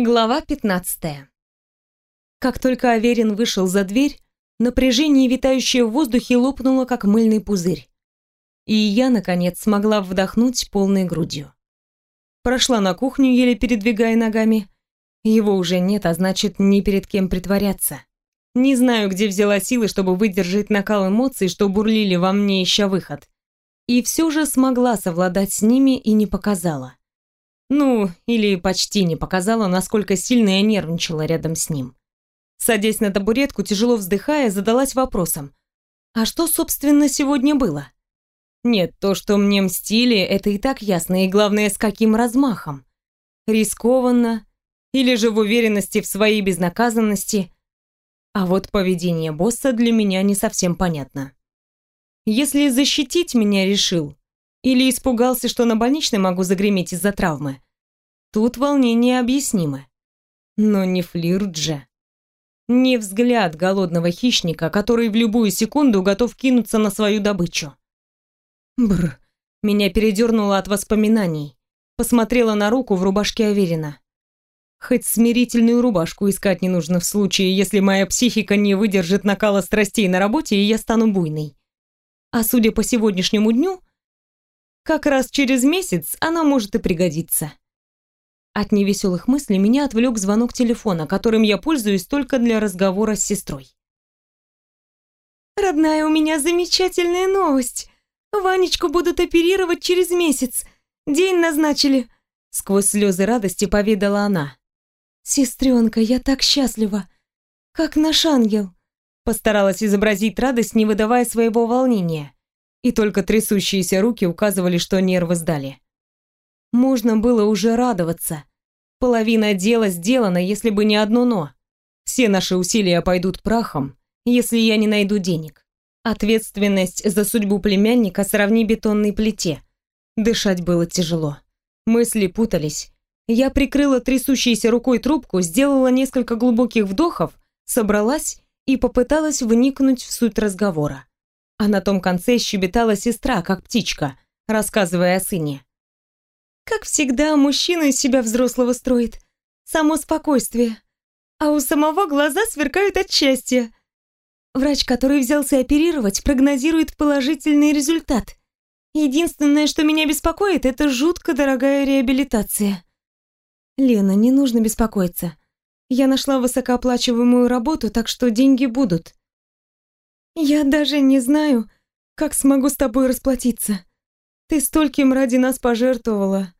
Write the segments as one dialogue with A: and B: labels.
A: Глава 15. Как только Аверин вышел за дверь, напряжение, витающее в воздухе, лопнуло, как мыльный пузырь. И я, наконец, смогла вдохнуть полной грудью. Прошла на кухню, еле передвигая ногами. Его уже нет, а значит, ни перед кем притворяться. Не знаю, где взяла силы, чтобы выдержать накал эмоций, что бурлили во мне, ища выход. И все же смогла совладать с ними и не показала. Ну, или почти не показала, насколько сильно я нервничала рядом с ним. Садясь на табуретку, тяжело вздыхая, задалась вопросом. А что, собственно, сегодня было? Нет, то, что мне мстили, это и так ясно, и главное, с каким размахом. Рискованно, или же в уверенности в своей безнаказанности. А вот поведение босса для меня не совсем понятно. Если защитить меня решил, или испугался, что на больничной могу загреметь из-за травмы. Тут волнение объяснимо. Но не флирт же. Не взгляд голодного хищника, который в любую секунду готов кинуться на свою добычу. Бр. Меня передернуло от воспоминаний. Посмотрела на руку в рубашке Аверина. Хоть смирительную рубашку искать не нужно в случае, если моя психика не выдержит накала страстей на работе, и я стану буйной. А судя по сегодняшнему дню, как раз через месяц она может и пригодиться. От невеселых мыслей меня отвлек звонок телефона, которым я пользуюсь только для разговора с сестрой. «Родная, у меня замечательная новость. Ванечку будут оперировать через месяц. День назначили», — сквозь слезы радости поведала она. «Сестренка, я так счастлива. Как наш ангел», — постаралась изобразить радость, не выдавая своего волнения и только трясущиеся руки указывали, что нервы сдали. Можно было уже радоваться. Половина дела сделана, если бы не одно «но». Все наши усилия пойдут прахом, если я не найду денег. Ответственность за судьбу племянника сравни бетонной плите. Дышать было тяжело. Мысли путались. Я прикрыла трясущейся рукой трубку, сделала несколько глубоких вдохов, собралась и попыталась вникнуть в суть разговора а на том конце щебетала сестра, как птичка, рассказывая о сыне. Как всегда, мужчина из себя взрослого строит. Само спокойствие. А у самого глаза сверкают от счастья. Врач, который взялся оперировать, прогнозирует положительный результат. Единственное, что меня беспокоит, это жутко дорогая реабилитация. Лена, не нужно беспокоиться. Я нашла высокооплачиваемую работу, так что деньги будут. «Я даже не знаю, как смогу с тобой расплатиться. Ты стольким ради нас пожертвовала.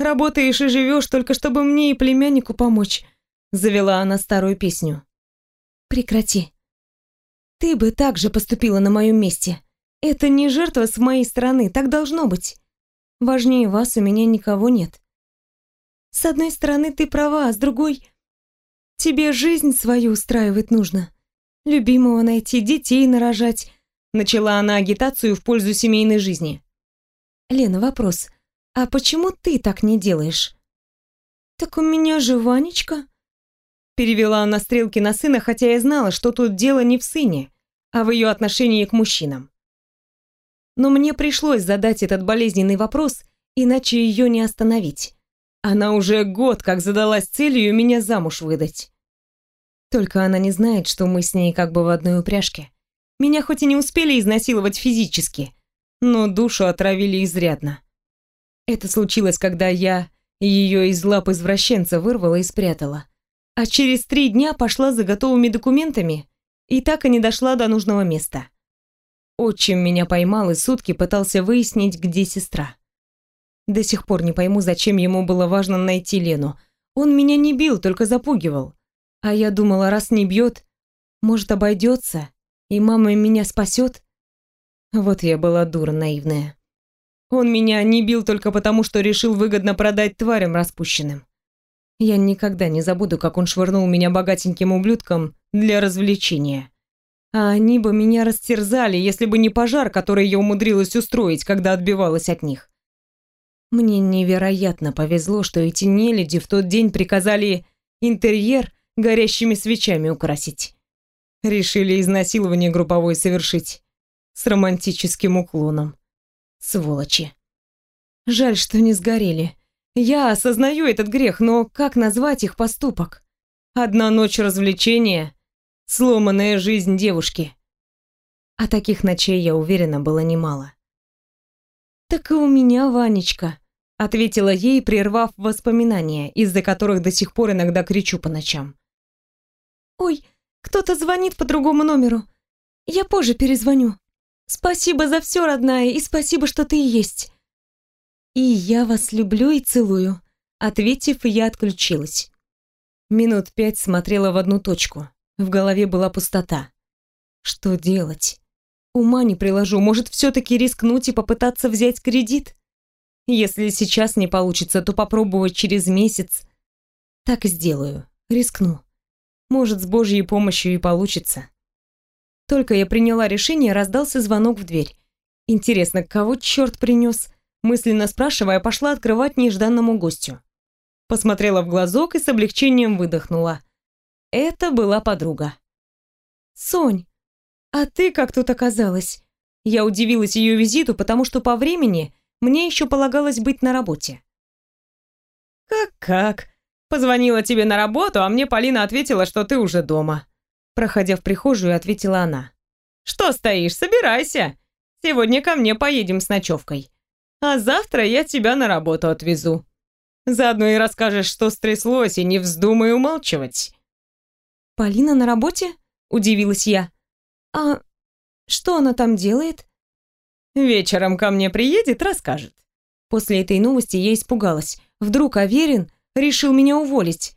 A: Работаешь и живешь только чтобы мне и племяннику помочь», — завела она старую песню. «Прекрати. Ты бы так же поступила на моем месте. Это не жертва с моей стороны, так должно быть. Важнее вас у меня никого нет. С одной стороны, ты права, а с другой... Тебе жизнь свою устраивать нужно любимого найти, детей нарожать. Начала она агитацию в пользу семейной жизни. Лена, вопрос. А почему ты так не делаешь? Так у меня же Ванечка. Перевела она стрелки на сына, хотя я знала, что тут дело не в сыне, а в ее отношении к мужчинам. Но мне пришлось задать этот болезненный вопрос, иначе ее не остановить. Она уже год как задалась целью меня замуж выдать. Только она не знает, что мы с ней как бы в одной упряжке. Меня хоть и не успели изнасиловать физически, но душу отравили изрядно. Это случилось, когда я ее из лап извращенца вырвала и спрятала. А через три дня пошла за готовыми документами и так и не дошла до нужного места. Отчим меня поймал и сутки пытался выяснить, где сестра. До сих пор не пойму, зачем ему было важно найти Лену. Он меня не бил, только запугивал. А я думала, раз не бьет, может, обойдется, и мама меня спасет. Вот я была дура наивная. Он меня не бил только потому, что решил выгодно продать тварям распущенным. Я никогда не забуду, как он швырнул меня богатеньким ублюдком для развлечения. А они бы меня растерзали, если бы не пожар, который я умудрилась устроить, когда отбивалась от них. Мне невероятно повезло, что эти нелюди в тот день приказали интерьер горящими свечами украсить. Решили изнасилование групповое совершить. С романтическим уклоном. Сволочи. Жаль, что не сгорели. Я осознаю этот грех, но как назвать их поступок? Одна ночь развлечения, сломанная жизнь девушки. А таких ночей, я уверена, было немало. «Так и у меня, Ванечка», — ответила ей, прервав воспоминания, из-за которых до сих пор иногда кричу по ночам. «Ой, кто-то звонит по другому номеру. Я позже перезвоню. Спасибо за все, родная, и спасибо, что ты есть». «И я вас люблю и целую», — ответив, я отключилась. Минут пять смотрела в одну точку. В голове была пустота. Что делать? Ума не приложу, может, все-таки рискнуть и попытаться взять кредит? Если сейчас не получится, то попробовать через месяц. Так и сделаю, рискну. Может, с Божьей помощью и получится. Только я приняла решение, раздался звонок в дверь. Интересно, кого черт принес? Мысленно спрашивая, пошла открывать нежданному гостю. Посмотрела в глазок и с облегчением выдохнула. Это была подруга. «Сонь, а ты как тут оказалась?» Я удивилась ее визиту, потому что по времени мне еще полагалось быть на работе.
B: «Как-как? Позвонила тебе на работу, а мне Полина ответила, что ты уже дома».
A: Проходя в прихожую, ответила она.
B: «Что стоишь? Собирайся. Сегодня ко мне поедем с ночевкой. А завтра я тебя на работу отвезу. Заодно и расскажешь, что стряслось, и не вздумай умалчивать».
A: «Полина на работе?» – удивилась я. «А что она там делает?»
B: «Вечером ко мне приедет, расскажет».
A: После этой новости я испугалась. Вдруг Аверин решил меня уволить.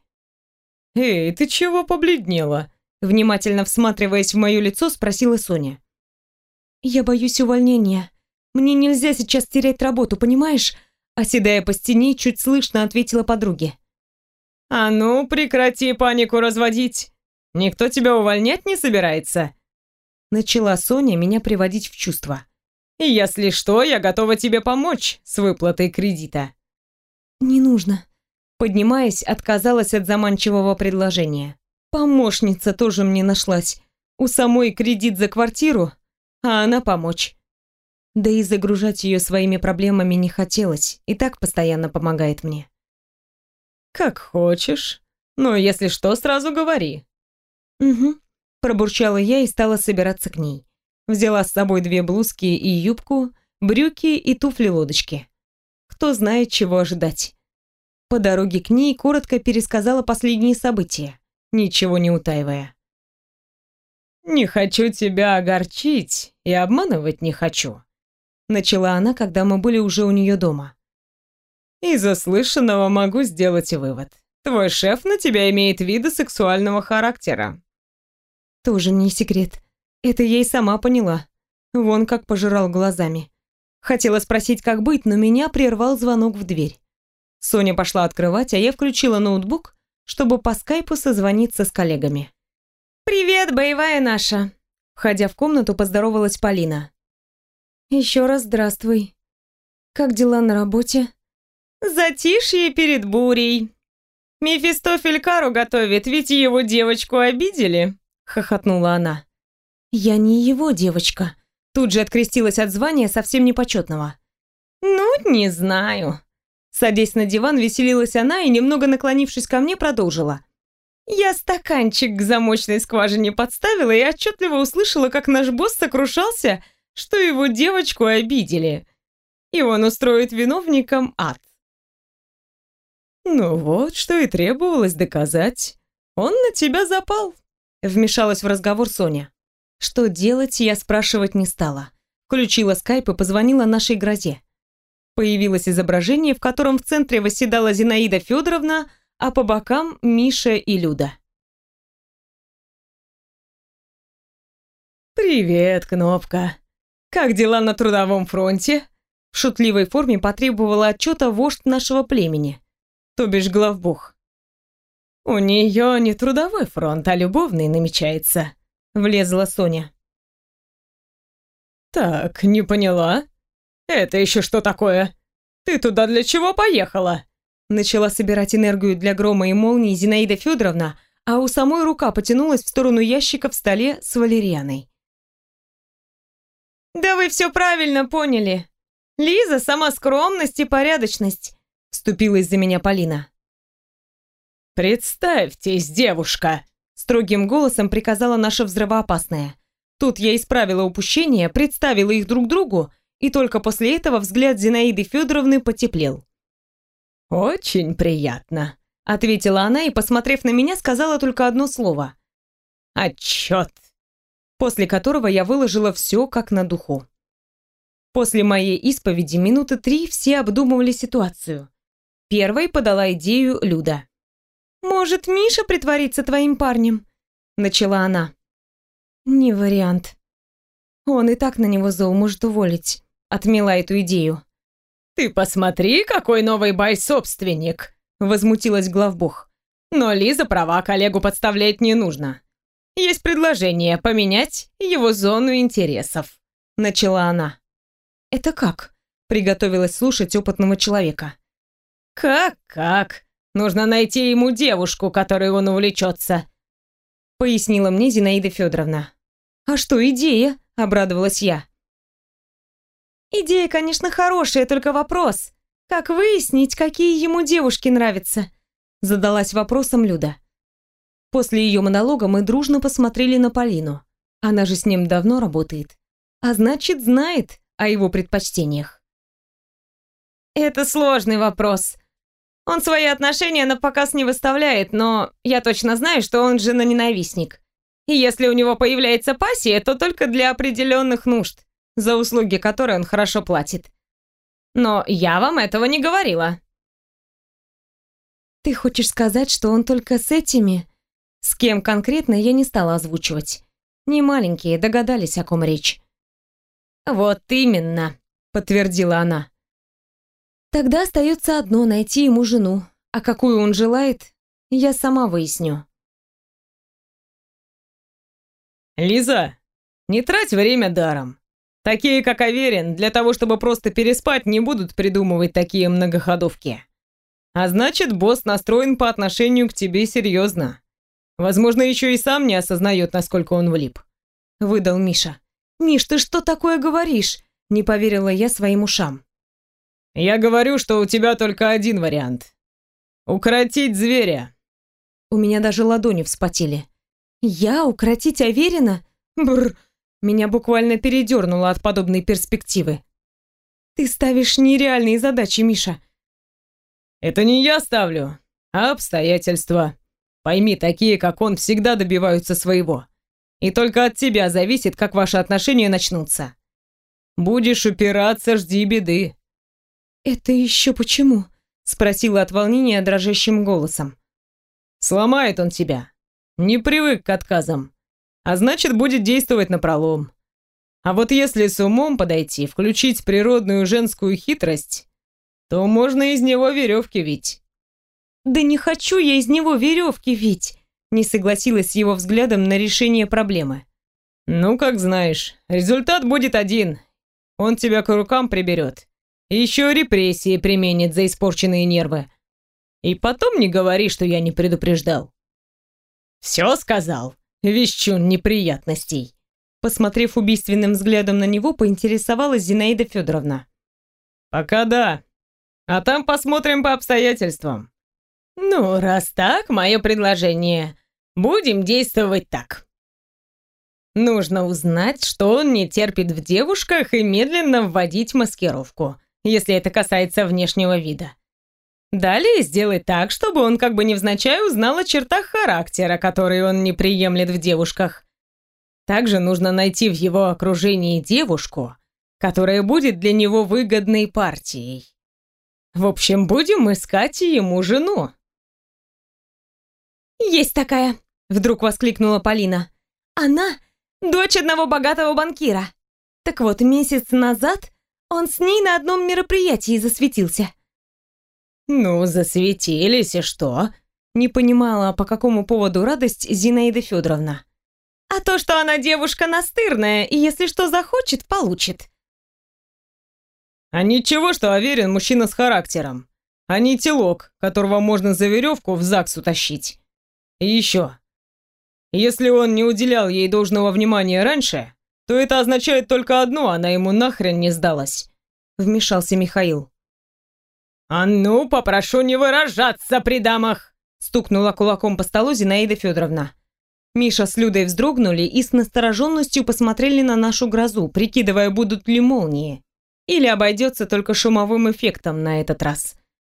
B: «Эй, ты чего побледнела?»
A: Внимательно всматриваясь в мое лицо, спросила Соня. «Я боюсь увольнения. Мне нельзя сейчас терять работу, понимаешь?» Оседая по стене, чуть слышно ответила подруге.
B: «А ну, прекрати панику разводить. Никто тебя увольнять не собирается?»
A: Начала Соня меня приводить в чувство.
B: «Если что, я готова тебе помочь с выплатой кредита».
A: «Не нужно». Поднимаясь, отказалась от заманчивого предложения. Помощница тоже мне нашлась. У самой кредит за квартиру, а она помочь. Да и загружать ее своими проблемами не хотелось, и так постоянно помогает мне.
B: «Как хочешь. Но если что, сразу говори».
A: «Угу», – пробурчала я и стала собираться к ней. Взяла с собой две блузки и юбку, брюки и туфли-лодочки. Кто знает, чего ожидать. По дороге к ней коротко пересказала последние события ничего не утаивая.
B: «Не хочу тебя огорчить и обманывать не хочу», начала она, когда мы были уже у нее дома. «Из заслышанного могу сделать вывод. Твой шеф на тебя имеет виды сексуального характера».
A: «Тоже не секрет. Это я и сама поняла. Вон как пожирал глазами. Хотела спросить, как быть, но меня прервал звонок в дверь. Соня пошла открывать, а я включила ноутбук чтобы по скайпу созвониться с коллегами.
B: «Привет, боевая наша!»
A: Входя в комнату, поздоровалась Полина. «Еще раз здравствуй. Как дела на работе?»
B: «Затишье перед бурей. Мефистофель кару готовит, ведь его девочку обидели?» Хохотнула она.
A: «Я не его девочка». Тут же открестилась от звания совсем непочетного.
B: «Ну, не знаю.
A: Садясь на диван, веселилась она и, немного наклонившись ко мне, продолжила.
B: Я стаканчик к замочной скважине подставила и отчетливо услышала, как наш босс сокрушался, что его девочку обидели. И он устроит виновникам ад. «Ну вот, что и требовалось доказать. Он на тебя запал», — вмешалась в разговор Соня.
A: Что делать, я спрашивать не стала. Включила скайп и позвонила нашей грозе. Появилось изображение, в котором в центре восседала Зинаида Федоровна, а по бокам Миша и Люда.
B: «Привет, Кнопка. Как дела на трудовом фронте?»
A: В шутливой форме потребовала отчета вождь нашего племени, то бишь главбух.
B: «У нее не трудовой фронт, а любовный намечается», — влезла Соня. «Так, не поняла?» «Это еще что такое? Ты туда для чего поехала?»
A: Начала собирать энергию для грома и молнии Зинаида Федоровна, а у самой рука потянулась в сторону ящика в столе с валерианой.
B: «Да вы все правильно поняли. Лиза – сама скромность и порядочность.
A: вступилась за меня Полина.
B: «Представьтесь, девушка!» Строгим голосом приказала наша взрывоопасная. Тут я исправила упущение, представила их друг другу, и только после этого взгляд Зинаиды Федоровны потеплел. «Очень приятно», — ответила она и, посмотрев на меня, сказала только одно слово. «Отчет», после которого я выложила все как на духу. После моей исповеди минуты три все обдумывали ситуацию. Первой подала идею Люда.
A: «Может, Миша притворится твоим парнем?» — начала она. «Не вариант. Он и так на него зол, может уволить», — отмела эту идею.
B: «Ты посмотри, какой новый бай-собственник!» — возмутилась главбух. «Но Лиза права, коллегу подставлять не нужно. Есть предложение поменять его зону интересов», — начала она.
A: «Это как?» — приготовилась слушать опытного человека.
B: «Как-как? Нужно найти ему девушку, которой он увлечется», — пояснила мне Зинаида Федоровна.
A: «А что идея?» — обрадовалась я. «Идея, конечно, хорошая, только вопрос. Как выяснить, какие ему девушки нравятся?» Задалась вопросом Люда. После ее монолога мы дружно посмотрели на Полину. Она же с ним давно работает. А значит, знает о его предпочтениях.
B: «Это сложный вопрос», он свои отношения на показ не выставляет, но я точно знаю, что он жена-ненавистник. И если у него появляется пассия, то только для определенных нужд, за услуги которые он хорошо платит. Но я вам этого не говорила.
A: Ты хочешь сказать, что он только с этими? С кем конкретно я не стала озвучивать. Не маленькие догадались, о ком речь.
B: Вот именно, подтвердила она.
A: Тогда остается одно — найти ему жену. А какую он желает, я сама выясню.
B: «Лиза, не трать время даром. Такие, как Аверин, для того, чтобы просто переспать, не будут придумывать такие многоходовки. А значит, босс настроен по отношению к тебе серьезно. Возможно, еще и сам не осознает, насколько он влип», —
A: выдал Миша. «Миш, ты что такое говоришь?» — не поверила я своим ушам.
B: Я говорю, что у тебя только один вариант. Укротить зверя.
A: У меня даже ладони вспотели. Я укротить Аверина? Бррр. Меня буквально передернуло от подобной перспективы. Ты ставишь нереальные задачи, Миша.
B: Это не я ставлю, а обстоятельства. Пойми, такие, как он, всегда добиваются своего. И только от тебя зависит, как ваши отношения начнутся. Будешь упираться, жди беды.
A: «Это еще почему?» — спросила от волнения дрожащим голосом.
B: «Сломает он тебя. Не привык к отказам. А значит, будет действовать напролом. А вот если с умом подойти, включить природную женскую хитрость, то можно из него веревки вить».
A: «Да не хочу я из него веревки вить!» не согласилась с его взглядом на решение проблемы.
B: «Ну, как знаешь. Результат будет один. Он тебя к рукам приберет. Еще репрессии применит за испорченные нервы. И потом не говори, что я не предупреждал. Все сказал. Вещун неприятностей.
A: Посмотрев убийственным взглядом на него, поинтересовалась Зинаида Федоровна.
B: Пока да. А там посмотрим по обстоятельствам. Ну, раз так, мое предложение. Будем действовать так. Нужно узнать, что он не терпит в девушках и медленно вводить маскировку если это касается внешнего вида. Далее сделать так, чтобы он как бы невзначай узнал о чертах характера, которые он не приемлет в девушках. Также нужно найти в его окружении девушку, которая будет для него выгодной партией. В общем, будем искать ему жену.
A: «Есть такая!» — вдруг воскликнула Полина. «Она — дочь одного богатого банкира. Так вот, месяц назад он с ней на одном мероприятии засветился.
B: Ну, засветились, и что?
A: Не понимала, по какому поводу радость Зинаида Федоровна.
B: А то, что она девушка настырная, и если что захочет, получит. А ничего, что Аверин мужчина с характером, а не телок, которого можно за веревку в ЗАГС утащить. И еще. Если он не уделял ей должного внимания раньше, то это означает только одно, она ему нахрен не сдалась», — вмешался Михаил. «А ну, попрошу не выражаться при дамах!» стукнула кулаком по столу Зинаида Федоровна. Миша с Людой вздрогнули и с настороженностью посмотрели на нашу грозу, прикидывая, будут ли молнии. Или обойдется только шумовым эффектом на этот раз.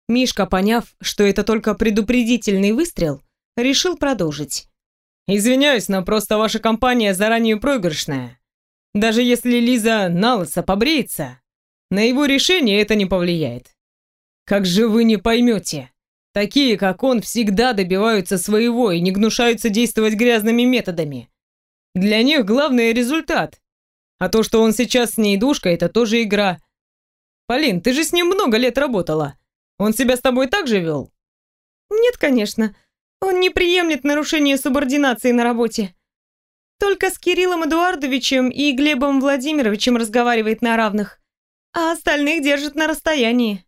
B: Мишка, поняв, что это только предупредительный выстрел, решил продолжить. «Извиняюсь, но просто ваша компания заранее проигрышная. Даже если Лиза налысо побреется, на его решение это не повлияет. Как же вы не поймете? Такие, как он, всегда добиваются своего и не гнушаются действовать грязными методами. Для них главный результат. А то, что он сейчас с ней душка, это тоже игра. Полин, ты же с ним много лет работала. Он себя с тобой так же вел?
A: Нет, конечно. Он не приемлет нарушения субординации на работе. Только с Кириллом Эдуардовичем и Глебом Владимировичем разговаривает на равных, а остальных держит на расстоянии.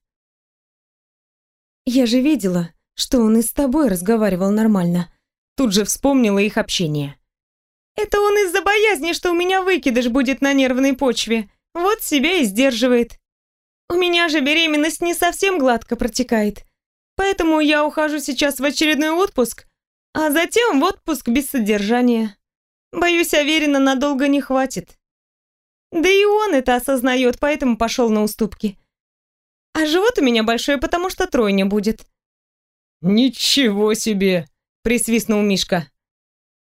A: Я же видела, что он и с тобой разговаривал нормально. Тут же вспомнила их общение. Это он из-за боязни, что у меня выкидыш будет на нервной почве. Вот себя и сдерживает. У меня же беременность не совсем гладко протекает. Поэтому я ухожу сейчас в очередной отпуск, а затем в отпуск без содержания. Боюсь, Аверина надолго не хватит. Да и он это осознает, поэтому пошел на уступки. А живот у меня большой, потому что тройня будет.
B: «Ничего себе!» — присвистнул Мишка.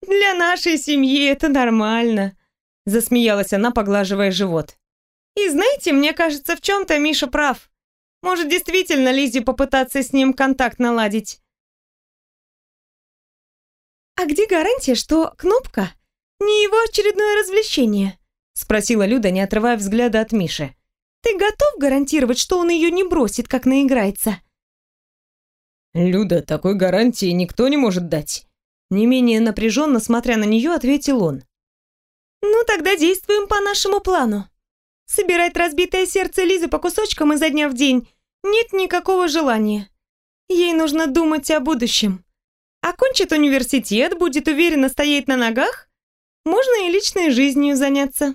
A: «Для нашей семьи это нормально», — засмеялась она, поглаживая живот. «И знаете, мне кажется, в чем-то Миша прав. Может, действительно Лизе попытаться с ним контакт наладить?» «А где гарантия, что кнопка не его очередное развлечение?» — спросила Люда, не отрывая взгляда от Миши. Ты готов гарантировать, что он ее не бросит, как наиграется?»
B: «Люда, такой гарантии никто не может дать». Не менее напряженно, смотря на нее, ответил он.
A: «Ну, тогда действуем по нашему плану. Собирать разбитое сердце Лизы по кусочкам изо дня в день нет никакого желания. Ей нужно думать о будущем. Окончит университет, будет уверенно стоять на ногах, можно и личной жизнью заняться».